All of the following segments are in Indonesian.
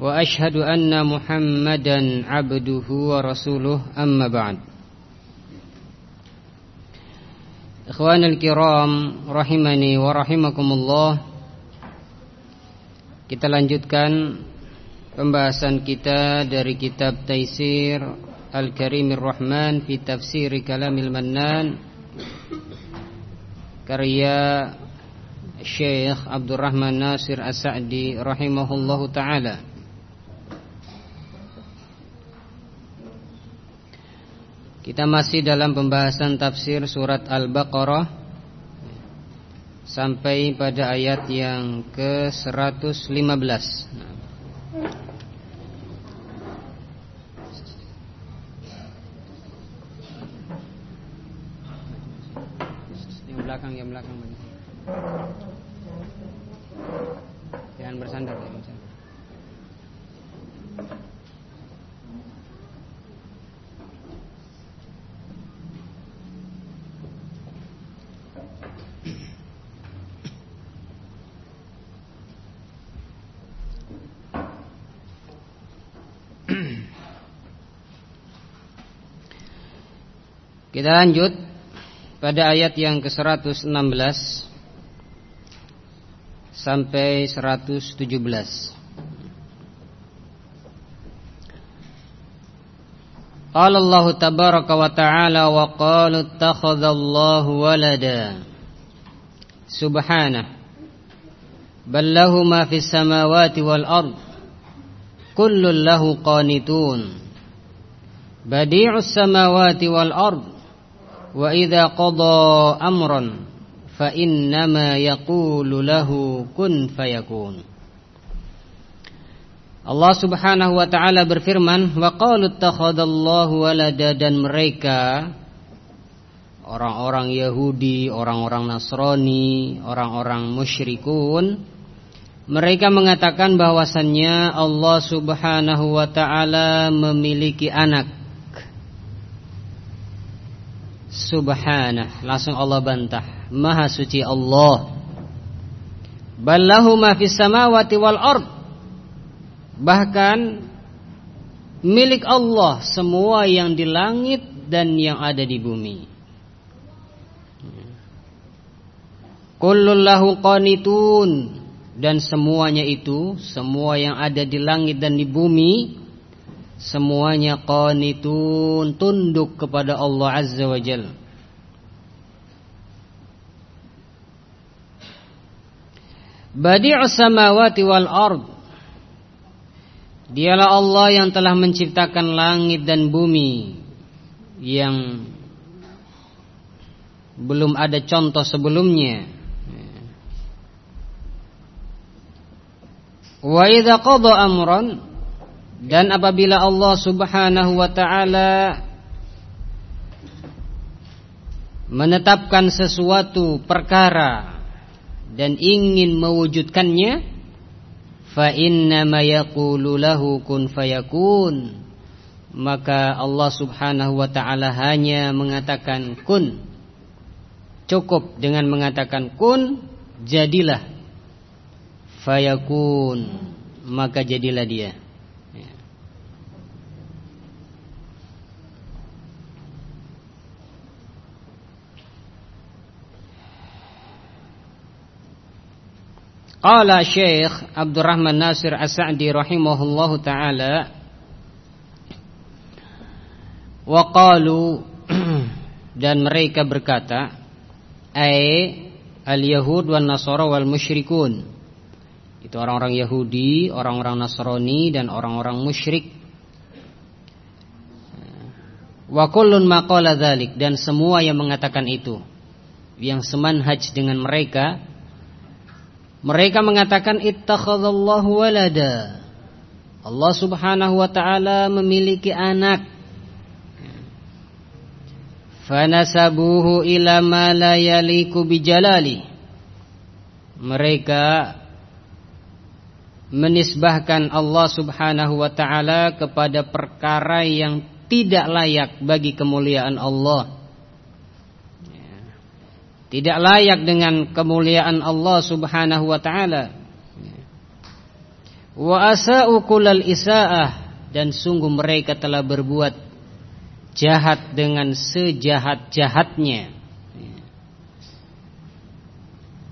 وأشهد أن محمدا عبده ورسوله أما بعد Ikhwanul kiram rahimani wa rahimakumullah Kita lanjutkan pembahasan kita dari kitab Taisir Al-Karimir Rahman fi tafsir Kalamil Mannan karya Syekh Abdurrahman Nasir As-Sa'di rahimahullahu taala Kita masih dalam pembahasan tafsir surat Al-Baqarah Sampai pada ayat yang ke-115. Yang belakang, yang belakang Jangan bersandar ya, Kita lanjut pada ayat yang ke-116 sampai 117. Qala Allah tabaraka wa ta'ala wa qalu ittakhadallahu walada. Subhanah. Bal lahu ma fis samawati wal ard. Kullun lahu qanitun. Badi'us samawati wal ard wa idza qada amran fa innama yaqulu lahu kun fayakun. Allah Subhanahu wa taala berfirman wa qalu ittakhadallahu walada dan mereka orang-orang Yahudi, orang-orang Nasrani, orang-orang musyrikun mereka mengatakan bahwasannya Allah Subhanahu wa taala memiliki anak Subhanah. Langsung Allah bantah. Maha suci Allah. Ballahu ma fis samawati wal ard. Bahkan Milik Allah Semua yang di langit Dan yang ada di bumi. Kullullahu qanitun. Dan semuanya itu Semua yang ada di langit dan di bumi semuanya qanitun tunduk kepada Allah Azza wa Jalla. Badi'us samawati wal ard Dialah Allah yang telah menciptakan langit dan bumi Yang Belum ada contoh sebelumnya Wa idha qadha amran dan apabila Allah subhanahu wa ta'ala Menetapkan sesuatu perkara Dan ingin mewujudkannya Fa innama yaqulu lahu kun fayakun Maka Allah subhanahu wa ta'ala hanya mengatakan kun. Cukup dengan mengatakan kun Jadilah Fayakun Maka jadilah dia Qala Syekh Abdurrahman Nasir As-Sa'di rahimahullahu taala wa qalu dan mereka berkata ai al-yahud wan nasara wal musyrikun itu orang-orang Yahudi, orang-orang Nasrani dan orang-orang musyrik. Wa kullun maqala dzalik dan semua yang mengatakan itu yang semanhaj dengan mereka mereka mengatakan ittakhadallahu walada. Allah Subhanahu wa taala memiliki anak. fanasabuhu ila ma la yaliku bijalali mereka menisbahkan Allah Subhanahu wa taala kepada perkara yang tidak layak bagi kemuliaan Allah tidak layak dengan kemuliaan Allah Subhanahu wa taala. Wa asa'u kullal isaah dan sungguh mereka telah berbuat jahat dengan sejahat-jahatnya.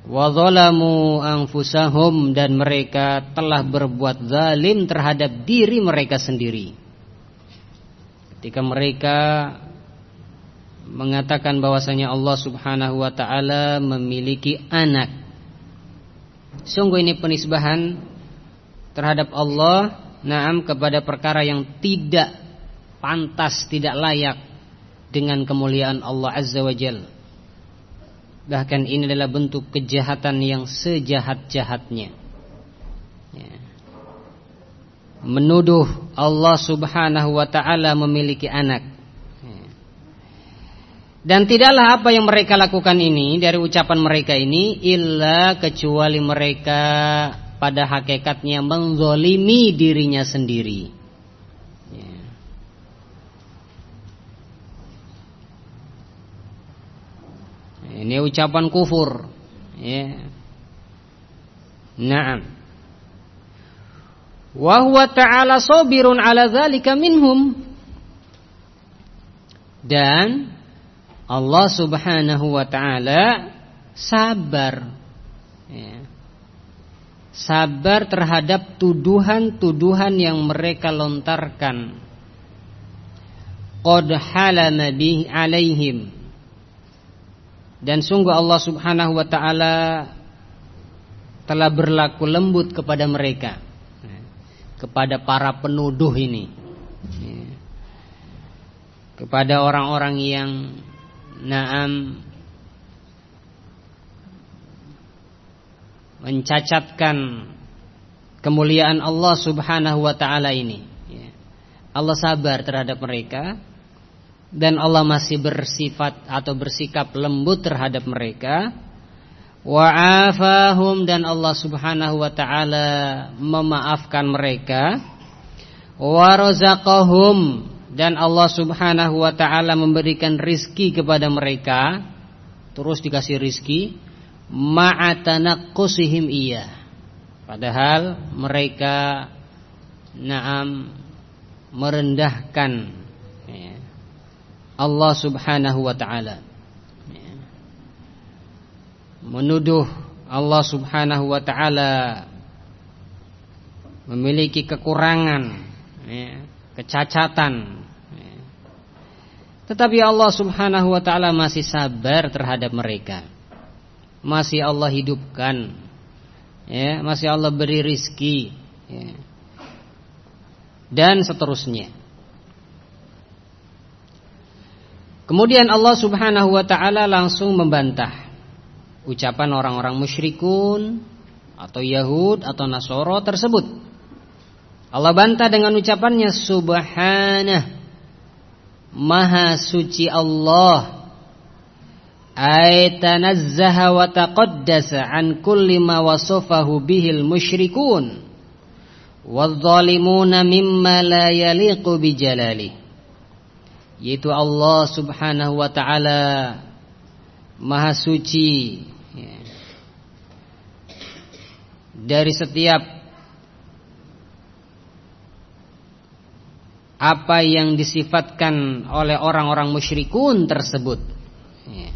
Wa zalamu anfusahum dan mereka telah berbuat zalim terhadap diri mereka sendiri. Ketika mereka mengatakan bahwasanya Allah Subhanahu wa taala memiliki anak. Sungguh ini penisbahan terhadap Allah naam kepada perkara yang tidak pantas, tidak layak dengan kemuliaan Allah Azza wa Jalla. Bahkan ini adalah bentuk kejahatan yang sejahat-jahatnya. Ya. Menuduh Allah Subhanahu wa taala memiliki anak dan tidaklah apa yang mereka lakukan ini dari ucapan mereka ini illa kecuali mereka pada hakikatnya menzolimi dirinya sendiri. Ya. Ini ucapan kufur. Ya. Naam. Wa ta'ala sabirun ala dzalika minhum. Dan Allah subhanahu wa ta'ala sabar ya. Sabar terhadap tuduhan-tuduhan yang mereka lontarkan Qad halama bih alaihim Dan sungguh Allah subhanahu wa ta'ala Telah berlaku lembut kepada mereka ya. Kepada para penuduh ini ya. Kepada orang-orang yang Naam mencacatkan kemuliaan Allah Subhanahu wa taala ini. Ya. Allah sabar terhadap mereka dan Allah masih bersifat atau bersikap lembut terhadap mereka. Wa'afahum dan Allah Subhanahu wa taala memaafkan mereka. Wa razaqahum dan Allah Subhanahu wa taala memberikan rizki kepada mereka. Terus dikasih rizki. Ma'atanaqqusihim iya. Padahal mereka naam merendahkan ya, Allah Subhanahu wa taala. Ya. menuduh Allah Subhanahu wa taala memiliki kekurangan ya, kecacatan tetapi Allah subhanahu wa ta'ala masih sabar terhadap mereka. Masih Allah hidupkan. Ya, Masih Allah beri rizki ya. Dan seterusnya. Kemudian Allah subhanahu wa ta'ala langsung membantah Ucapan orang-orang musyrikun Atau Yahud atau Nasoro tersebut. Allah bantah dengan ucapannya Subhanah Maha suci Allah. Ay tanazzaha wa taqaddasa an kulli ma wasafahu bihil musyrikun. Wadh-dhalimuna mimma la yaliqu bijalali. Yaitu Allah Subhanahu wa taala Maha suci. Ya. dari setiap apa yang disifatkan oleh orang-orang musyrikun tersebut. Ya.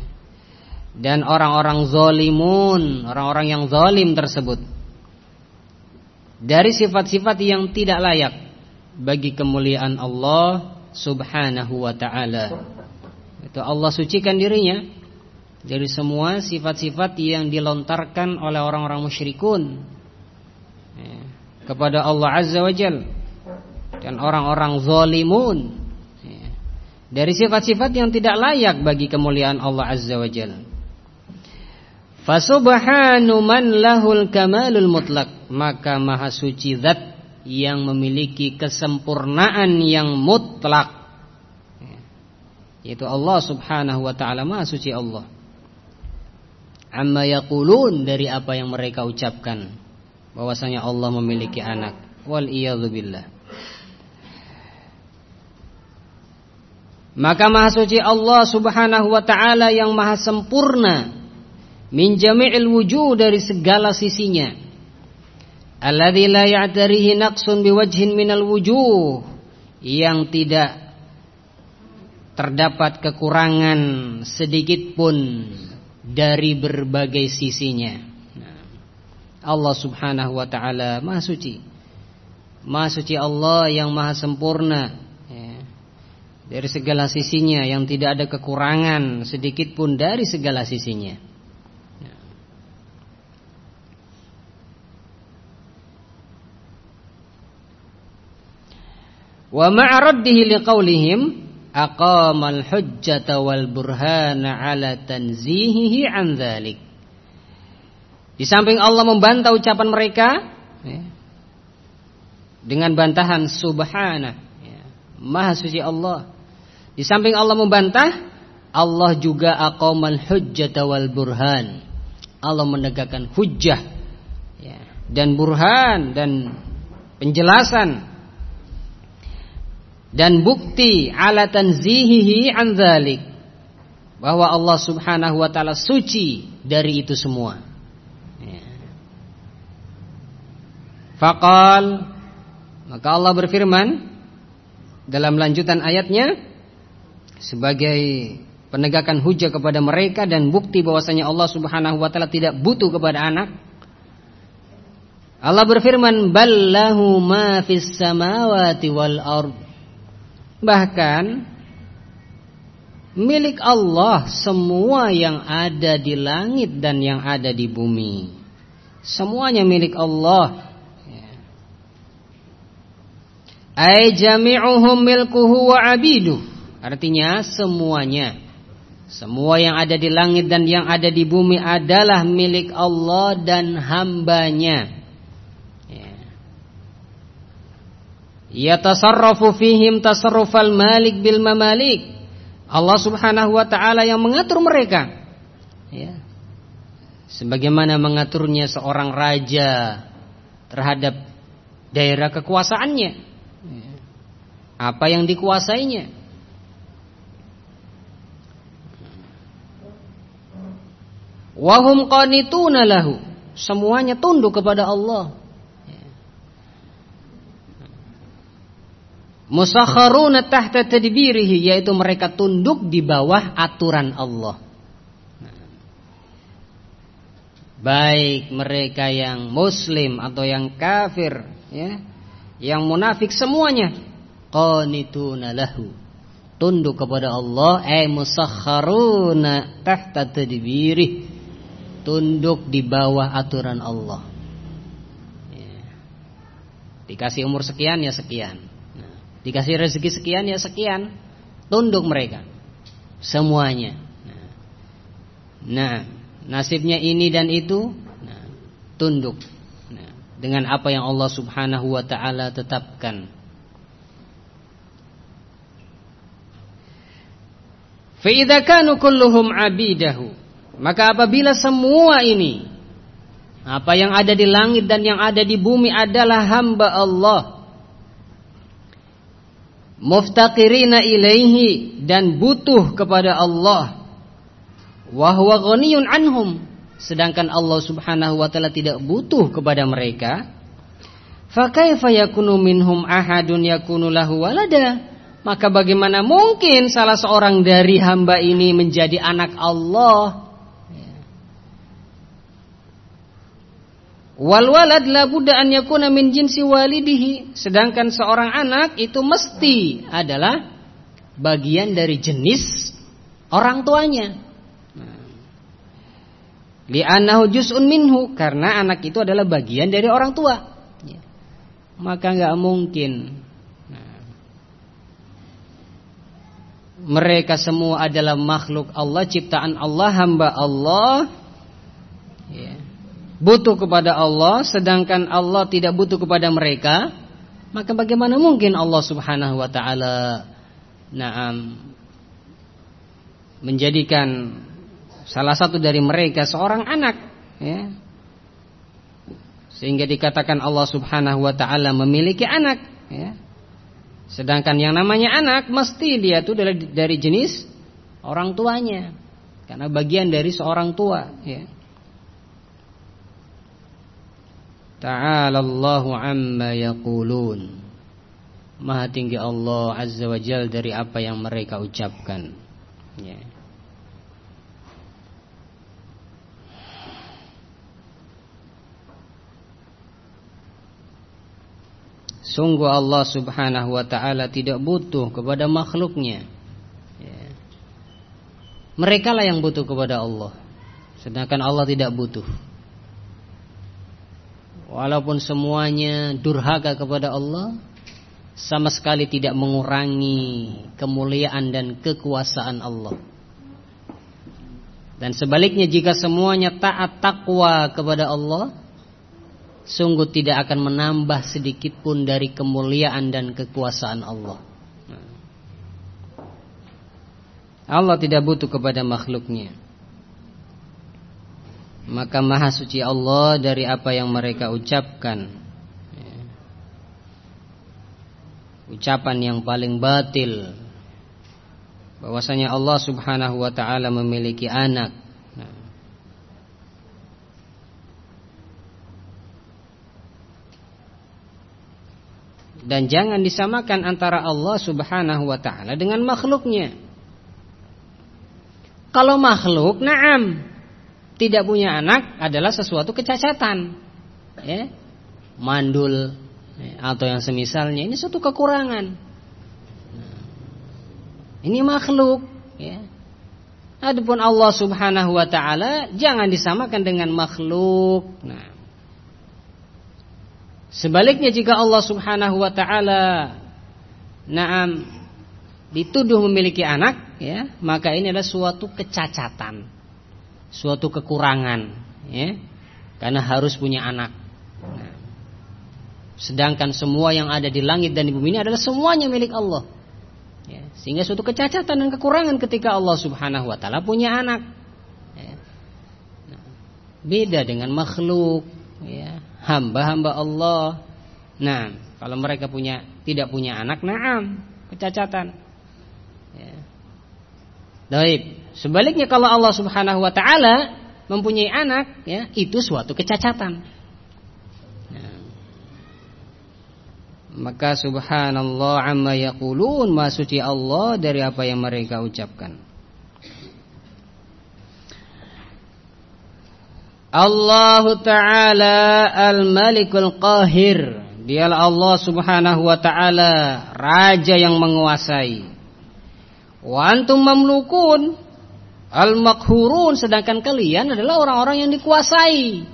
dan orang-orang zolimun orang-orang yang zolim tersebut. Dari sifat-sifat yang tidak layak bagi kemuliaan Allah subhanahu wa ta'ala. Itu Allah sucikan dirinya dari semua sifat-sifat yang dilontarkan oleh orang-orang musyrikun. Ya. kepada Allah azza wa jalla dan orang-orang zalimun. Ya. dari sifat-sifat yang tidak layak bagi kemuliaan Allah Azza wa Jalla. Fasubhanu man lahul kamalul mutlak. Maka maha suci zat yang memiliki kesempurnaan yang mutlak. Ya. yaitu Allah Subhanahu wa taala Maha suci Allah. Amma yaqulun dari apa yang mereka ucapkan. Bahwasanya Allah memiliki anak. Wal billah maka maha suci Allah Subhanahu wa taala yang maha sempurna min jami'il wujuh dari segala sisinya alladzi la ya'tarihi naqsun biwajhin minal wujuh yang tidak terdapat kekurangan sedikit pun dari berbagai sisinya. Allah Subhanahu wa taala Maha suci. Maha suci Allah yang maha sempurna dari segala sisinya yang tidak ada kekurangan sedikit pun dari segala sisinya. Wa ma'araddihi liqaulihim aqamal hujjata wal burhana ala tanzihihi an dzalik. Di samping Allah membantah ucapan mereka ya, dengan bantahan subhana ya, maha suci Allah. Di samping Allah membantah, Allah juga aqamal hujjata wal burhan. Allah menegakkan hujjah ya, dan burhan dan penjelasan dan bukti ala tanzihihi an dzalik bahwa Allah Subhanahu wa taala suci dari itu semua. Ya. Faqal maka Allah berfirman dalam lanjutan ayatnya sebagai penegakan hujah kepada mereka dan bukti bahwasanya Allah Subhanahu wa taala tidak butuh kepada anak. Allah berfirman ballahu ma fis samawati wal ardh Bahkan milik Allah semua yang ada di langit dan yang ada di bumi. Semuanya milik Allah. Ai jami'uhum milkuhu wa abidu. Artinya semuanya. Semua yang ada di langit dan yang ada di bumi adalah milik Allah dan hambanya. yatasarrafu fihim tasarrufal malik bil mamalik. Allah Subhanahu wa taala yang mengatur mereka. Ya. Sebagaimana mengaturnya seorang raja terhadap daerah kekuasaannya. Ya. Apa yang dikuasainya? Wahum qanituna lahu. Semuanya tunduk kepada Allah. Musakharuna tahta tadbirihi yaitu mereka tunduk di bawah aturan Allah. Baik mereka yang muslim atau yang kafir ya, yang munafik semuanya qanituna lahu. Tunduk kepada Allah ay musakharuna tahta tadbirih. Tunduk di bawah aturan Allah. Ya. Dikasih umur sekian ya sekian. Dikasih rezeki sekian ya sekian. Tunduk mereka. Semuanya. Nah, nasibnya ini dan itu. Nah, tunduk. Nah, dengan apa yang Allah subhanahu wa ta'ala tetapkan. Fa'idha kanu kulluhum abidahu. Maka apabila semua ini. Apa yang ada di langit dan yang ada di bumi adalah hamba Allah muftaqirina ilaihi dan butuh kepada Allah wa ghaniyun anhum. Sedangkan Allah Subhanahu wa taala tidak butuh kepada mereka. Fa yakunu minhum ahadun yakunu lahu walada? Maka bagaimana mungkin salah seorang dari hamba ini menjadi anak Allah Wal walad la budda an yakuna min jinsi walidihi. Sedangkan seorang anak itu mesti adalah bagian dari jenis orang tuanya. Li'annahu juz'un minhu karena anak itu adalah bagian dari orang tua. Maka nggak mungkin mereka semua adalah makhluk Allah, ciptaan Allah, hamba Allah. Butuh kepada Allah sedangkan Allah tidak butuh kepada mereka, maka bagaimana mungkin Allah Subhanahu wa taala na'am menjadikan salah satu dari mereka seorang anak ya. Sehingga dikatakan Allah Subhanahu wa taala memiliki anak ya. Sedangkan yang namanya anak mesti dia itu dari, dari jenis orang tuanya. Karena bagian dari seorang tua ya. Ta'ala Allahu amma yaqulun. Maha tinggi Allah Azza wa Jal dari apa yang mereka ucapkan. Ya. Sungguh Allah subhanahu wa ta'ala tidak butuh kepada makhluknya ya. Mereka lah yang butuh kepada Allah Sedangkan Allah tidak butuh Walaupun semuanya durhaka kepada Allah Sama sekali tidak mengurangi kemuliaan dan kekuasaan Allah Dan sebaliknya jika semuanya taat takwa kepada Allah sungguh tidak akan menambah sedikit pun dari kemuliaan dan kekuasaan Allah. Allah tidak butuh kepada makhluknya. Maka maha suci Allah dari apa yang mereka ucapkan. Ucapan yang paling batil. Bahwasanya Allah subhanahu wa ta'ala memiliki anak. Dan jangan disamakan antara Allah subhanahu wa ta'ala dengan makhluknya. Kalau makhluk, naam. Tidak punya anak adalah sesuatu kecacatan. Ya. Mandul. Ya, atau yang semisalnya. Ini suatu kekurangan. Ini makhluk. Ya. Adapun Allah subhanahu wa ta'ala jangan disamakan dengan makhluk. Nah. Sebaliknya jika Allah Subhanahu wa taala na'am dituduh memiliki anak ya, maka ini adalah suatu kecacatan. Suatu kekurangan ya. Karena harus punya anak. Sedangkan semua yang ada di langit dan di bumi ini adalah semuanya milik Allah. Ya, sehingga suatu kecacatan dan kekurangan ketika Allah Subhanahu wa taala punya anak. Ya. Nah, beda dengan makhluk ya hamba-hamba Allah. Nah, kalau mereka punya tidak punya anak, naam, kecacatan. Ya. Baik. Sebaliknya kalau Allah Subhanahu wa taala mempunyai anak, ya, itu suatu kecacatan. Nah. Maka subhanallah amma yaqulun, ma suci Allah dari apa yang mereka ucapkan. Allah Ta'ala Al-Malikul Qahir Dialah Allah Subhanahu Wa Ta'ala Raja yang menguasai Wa antum mamlukun Al-Makhurun Sedangkan kalian adalah orang-orang yang dikuasai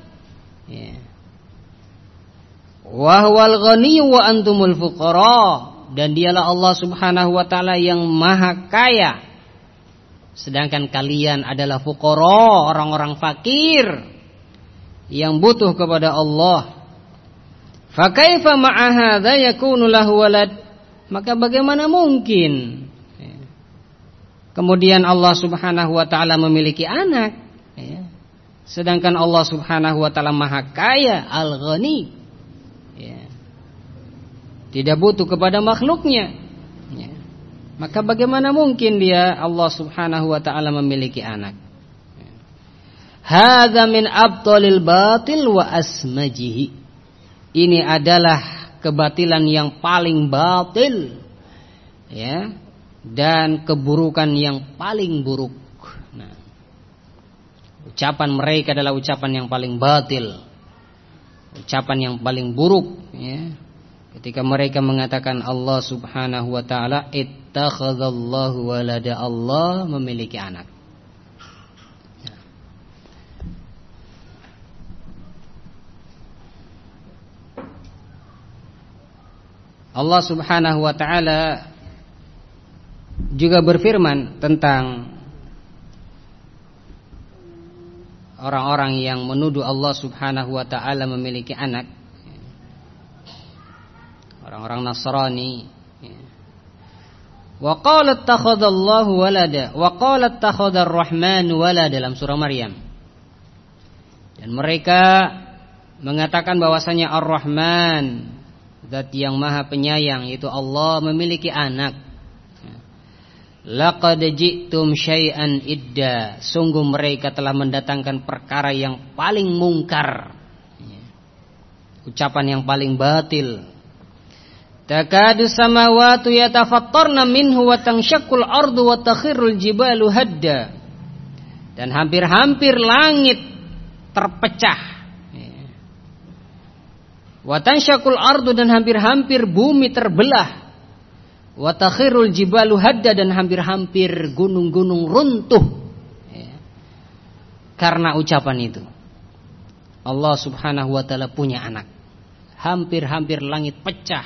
ya. Wahwal ghani wa antumul fuqara Dan dialah Allah Subhanahu Wa Ta'ala yang maha kaya Sedangkan kalian adalah fuqara Orang-orang fakir yang butuh kepada Allah. Ma'a hadza yakunu lahu walad? Maka bagaimana mungkin Kemudian Allah Subhanahu wa taala memiliki anak ya. Sedangkan Allah Subhanahu wa taala Maha Kaya, Al-Ghani. Ya. Tidak butuh kepada makhluknya. Ya. Maka bagaimana mungkin dia Allah Subhanahu wa taala memiliki anak? Hadza min abtalil batil wa asmajihi. Ini adalah kebatilan yang paling batil. Ya. Dan keburukan yang paling buruk. Nah. Ucapan mereka adalah ucapan yang paling batil. Ucapan yang paling buruk, ya. Ketika mereka mengatakan Allah Subhanahu wa taala ittakhadallahu walada Allah memiliki anak. Allah Subhanahu wa taala juga berfirman tentang orang-orang yang menuduh Allah Subhanahu wa taala memiliki anak. Orang-orang Nasrani Wa qalat takhadallahu walada wa qalat takhadar rahman walada dalam surah Maryam. Dan mereka mengatakan bahwasanya Ar-Rahman zat yang maha penyayang yaitu Allah memiliki anak. Laqad ji'tum syai'an idda. Sungguh mereka telah mendatangkan perkara yang paling mungkar. Ucapan yang paling batil. Takadu samawati yatafattarna minhu wa tanshaqqul ardu wa takhirul jibalu hadda. Dan hampir-hampir langit terpecah. Wa tansyaqul ardu dan hampir-hampir bumi terbelah. Wa takhirul jibalu hadda dan hampir-hampir gunung-gunung runtuh. Karena ucapan itu. Allah Subhanahu wa taala punya anak. Hampir-hampir langit pecah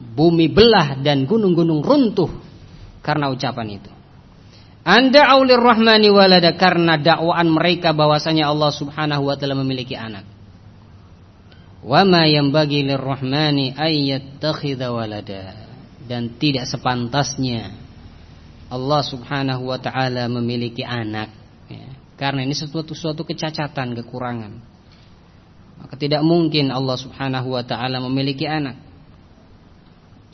bumi belah dan gunung-gunung runtuh karena ucapan itu. Anda aulir rahmani walada karena dakwaan mereka bahwasanya Allah Subhanahu wa taala memiliki anak. Wa ma yanbaghi lirrahmani ayyattakhidha walada dan tidak sepantasnya Allah Subhanahu wa taala memiliki anak ya. Karena ini sesuatu suatu kecacatan, kekurangan. Maka tidak mungkin Allah Subhanahu wa taala memiliki anak.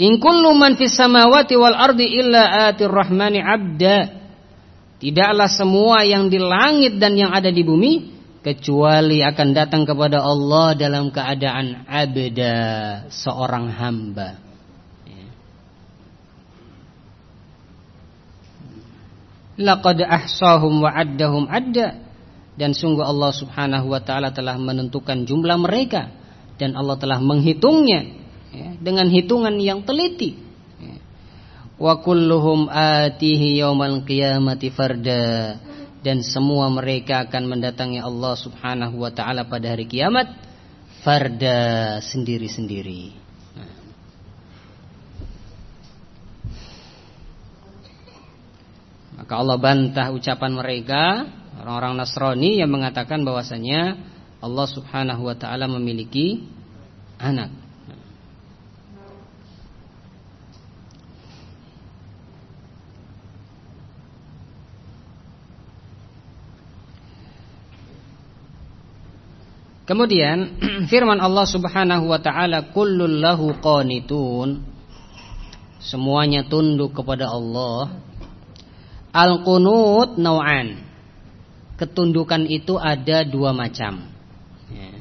In kullu man fis samawati wal ardi illa atir rahmani abda. Tidaklah semua yang di langit dan yang ada di bumi kecuali akan datang kepada Allah dalam keadaan abda, seorang hamba. Laqad ahsahum wa addahum adda dan sungguh Allah Subhanahu wa taala telah menentukan jumlah mereka dan Allah telah menghitungnya ya, dengan hitungan yang teliti. Ya. Wa kulluhum atihi yaumal qiyamati farda dan semua mereka akan mendatangi Allah Subhanahu wa taala pada hari kiamat farda sendiri-sendiri. Nah. Maka Allah bantah ucapan mereka orang-orang Nasrani yang mengatakan bahwasanya Allah Subhanahu wa taala memiliki anak. Kemudian firman Allah Subhanahu wa taala kullul qanitun semuanya tunduk kepada Allah. Al-qunut nau'an. Ketundukan itu ada dua macam. Ya.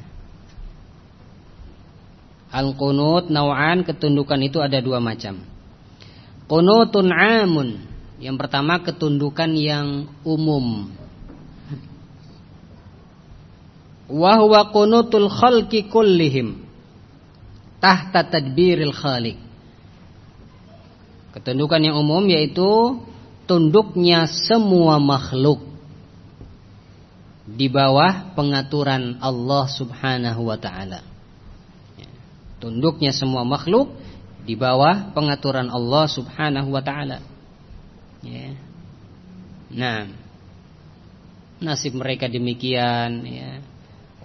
Al-qunut nau'an ketundukan itu ada dua macam. Qunutun amun. Yang pertama ketundukan yang umum wa huwa qunutul khalqi kullihim tahta tadbiril khaliq. Ketundukan yang umum yaitu tunduknya semua makhluk di bawah pengaturan Allah Subhanahu wa taala. Tunduknya semua makhluk di bawah pengaturan Allah Subhanahu wa taala. Ya. Nah, nasib mereka demikian ya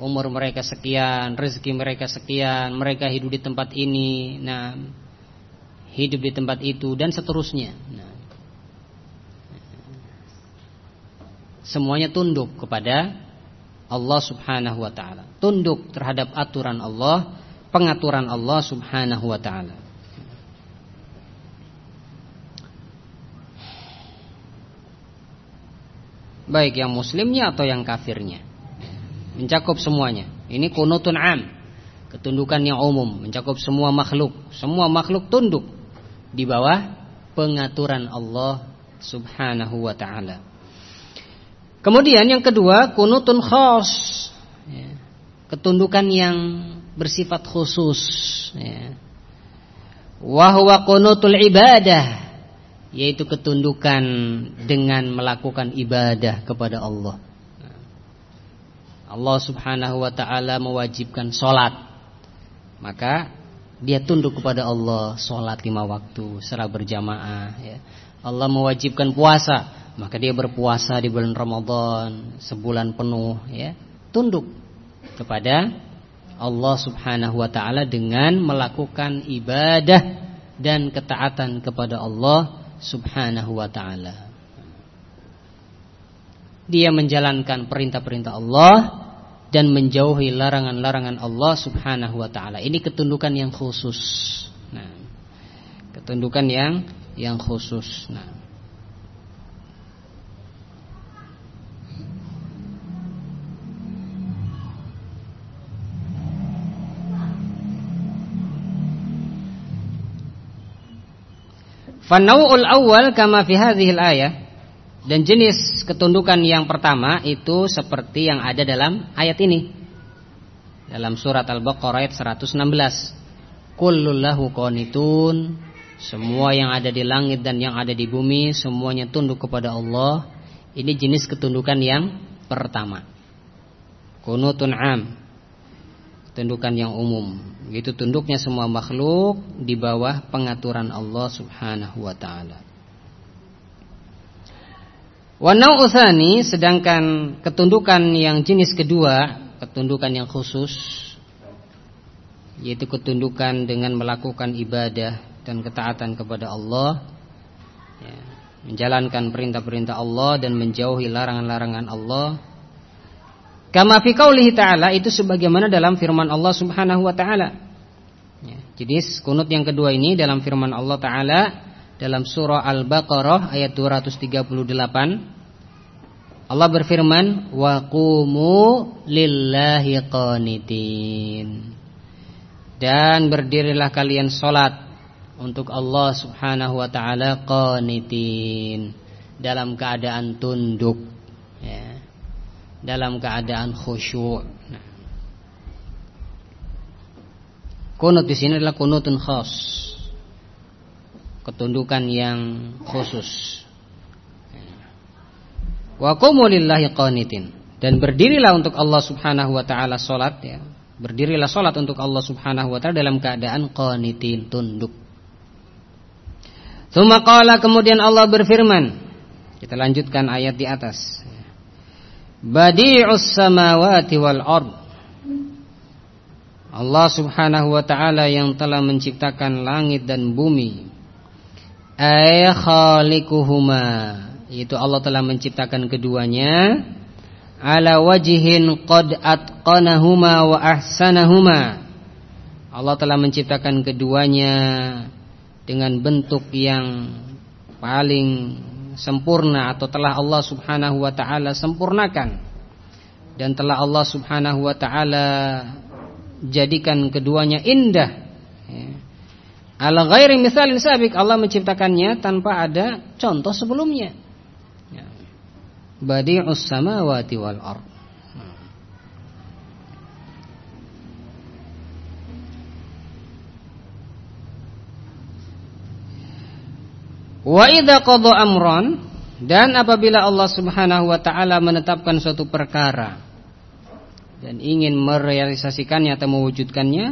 umur mereka sekian, rezeki mereka sekian, mereka hidup di tempat ini, nah hidup di tempat itu dan seterusnya. Nah, semuanya tunduk kepada Allah Subhanahu wa taala. Tunduk terhadap aturan Allah, pengaturan Allah Subhanahu wa taala. Baik yang muslimnya atau yang kafirnya mencakup semuanya. Ini kunutun am, ketundukan yang umum, mencakup semua makhluk. Semua makhluk tunduk di bawah pengaturan Allah Subhanahu wa taala. Kemudian yang kedua, kunutun khos. Ya. Ketundukan yang bersifat khusus ya. Wahwa kunutul ibadah yaitu ketundukan dengan melakukan ibadah kepada Allah. Allah subhanahu wa ta'ala mewajibkan sholat Maka dia tunduk kepada Allah Sholat lima waktu secara berjamaah ya. Allah mewajibkan puasa Maka dia berpuasa di bulan Ramadan Sebulan penuh ya. Tunduk kepada Allah subhanahu wa ta'ala Dengan melakukan ibadah Dan ketaatan kepada Allah Subhanahu wa taala. Dia menjalankan perintah-perintah Allah dan menjauhi larangan-larangan Allah Subhanahu wa taala. Ini ketundukan yang khusus. Nah, ketundukan yang yang khusus. Nah, Fanau'ul awal kama fi hadhil ayah dan jenis ketundukan yang pertama itu seperti yang ada dalam ayat ini. Dalam surat Al-Baqarah ayat 116. Kullullahu qanitun. Semua yang ada di langit dan yang ada di bumi semuanya tunduk kepada Allah. Ini jenis ketundukan yang pertama. Kunutun am. Ketundukan yang umum. Itu tunduknya semua makhluk di bawah pengaturan Allah Subhanahu wa taala. Wa sedangkan ketundukan yang jenis kedua, ketundukan yang khusus yaitu ketundukan dengan melakukan ibadah dan ketaatan kepada Allah ya, menjalankan perintah-perintah Allah dan menjauhi larangan-larangan Allah Kama fi qaulihi ta'ala itu sebagaimana dalam firman Allah Subhanahu wa taala. Ya, jadi kunut yang kedua ini dalam firman Allah taala dalam surah Al-Baqarah ayat 238 Allah berfirman wa qumu lillahi qanitin. Dan berdirilah kalian salat untuk Allah Subhanahu wa taala qanitin dalam keadaan tunduk ya dalam keadaan khusyuk. Nah. Kunut di sini adalah kunutun khas. Ketundukan yang khusus. Wa qanitin dan berdirilah untuk Allah Subhanahu wa taala salat ya. Berdirilah salat untuk Allah Subhanahu wa taala dalam keadaan qanitin tunduk. Tsumma qala kemudian Allah berfirman. Kita lanjutkan ayat di atas. Badi'us samawati wal ard. Allah subhanahu wa ta'ala yang telah menciptakan langit dan bumi. Ay khalikuhuma Itu Allah telah menciptakan keduanya. Ala wajihin qad atqanahuma wa ahsanahuma. Allah telah menciptakan keduanya Dengan bentuk yang paling sempurna atau telah Allah Subhanahu wa taala sempurnakan dan telah Allah Subhanahu wa taala jadikan keduanya indah ya. Ala ghairi misalin sabik Allah menciptakannya tanpa ada contoh sebelumnya. Ya. Badi'us samawati wal ard. Wa idza qada amran dan apabila Allah Subhanahu wa taala menetapkan suatu perkara dan ingin merealisasikannya atau mewujudkannya,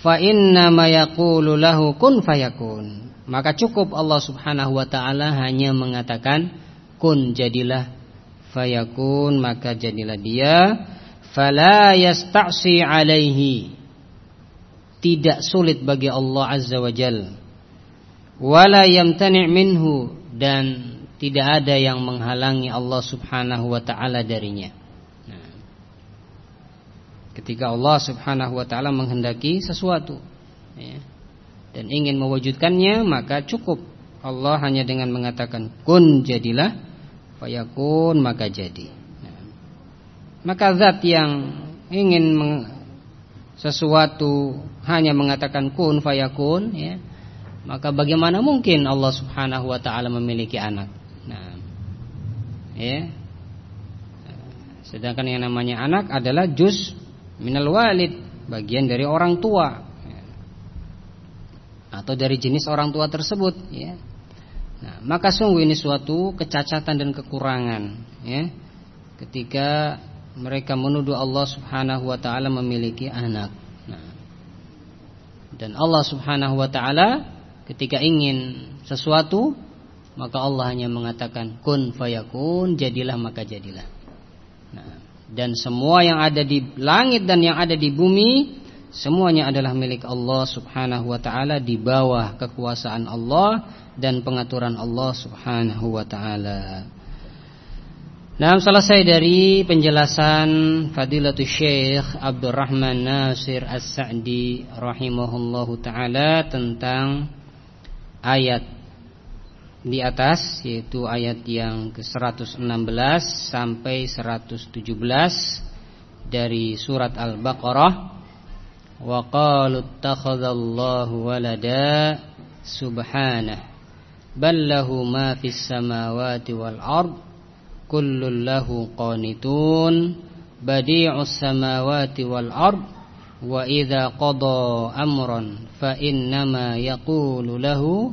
fa inna ma yaqulu lahu kun fayakun. Maka cukup Allah Subhanahu wa taala hanya mengatakan kun jadilah fayakun maka jadilah dia fala yasta'si alaihi tidak sulit bagi Allah Azza wa Jalla wala yamtani' minhu. Dan tidak ada yang menghalangi Allah Subhanahu wa taala darinya. Nah, ketika Allah Subhanahu wa taala menghendaki sesuatu. Ya, dan ingin mewujudkannya, maka cukup. Allah hanya dengan mengatakan kun jadilah, fayakun maka jadi. Nah, maka zat yang ingin sesuatu hanya mengatakan kun fayakun ya maka bagaimana mungkin Allah Subhanahu wa taala memiliki anak? Nah. Ya. Sedangkan yang namanya anak adalah juz minal walid, bagian dari orang tua. Atau dari jenis orang tua tersebut, ya. Nah, maka sungguh ini suatu kecacatan dan kekurangan, ya. Ketika mereka menuduh Allah Subhanahu wa taala memiliki anak. Nah. Dan Allah Subhanahu wa taala Ketika ingin sesuatu Maka Allah hanya mengatakan Kun fayakun jadilah maka jadilah nah, Dan semua yang ada di langit dan yang ada di bumi Semuanya adalah milik Allah Subhanahu wa taala di bawah kekuasaan Allah dan pengaturan Allah Subhanahu wa taala. Nah, selesai dari penjelasan Fadilatul Syekh Abdurrahman Nasir As-Sa'di rahimahullahu taala tentang ayat di atas yaitu ayat yang ke-116 sampai 117 dari surat Al-Baqarah. Wa qalu ittakhadallahu walada subhanahu bal lahu ma fis samawati wal ardh kullun lahu qanitun badi'us samawati wal ard wa idza qada amran fa innama yaqulu lahu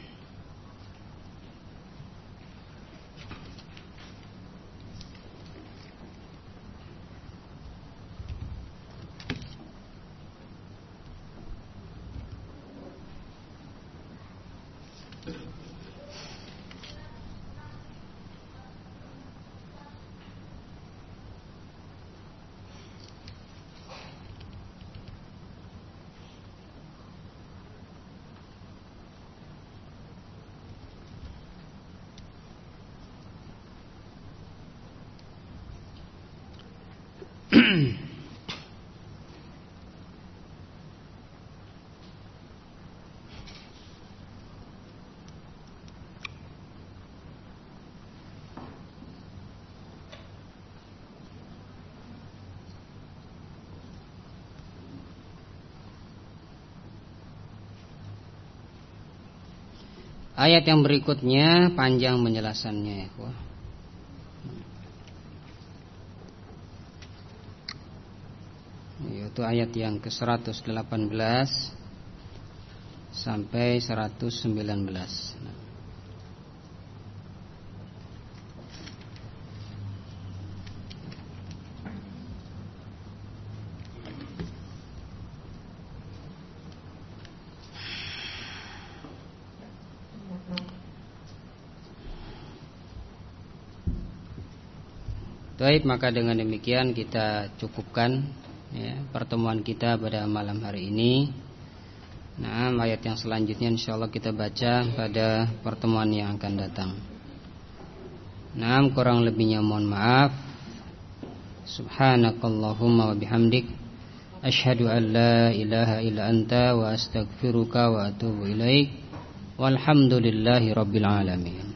Ayat yang berikutnya panjang penjelasannya ya. Yaitu ayat yang ke-118 sampai 119. Nah. Baik, maka dengan demikian kita cukupkan ya, pertemuan kita pada malam hari ini. Nah, ayat yang selanjutnya insya Allah kita baca pada pertemuan yang akan datang. Nah, kurang lebihnya mohon maaf. Subhanakallahumma wa bihamdik Ashhadu an la ilaha illa anta wa astaghfiruka wa atubu ilaik Walhamdulillahi rabbil alamin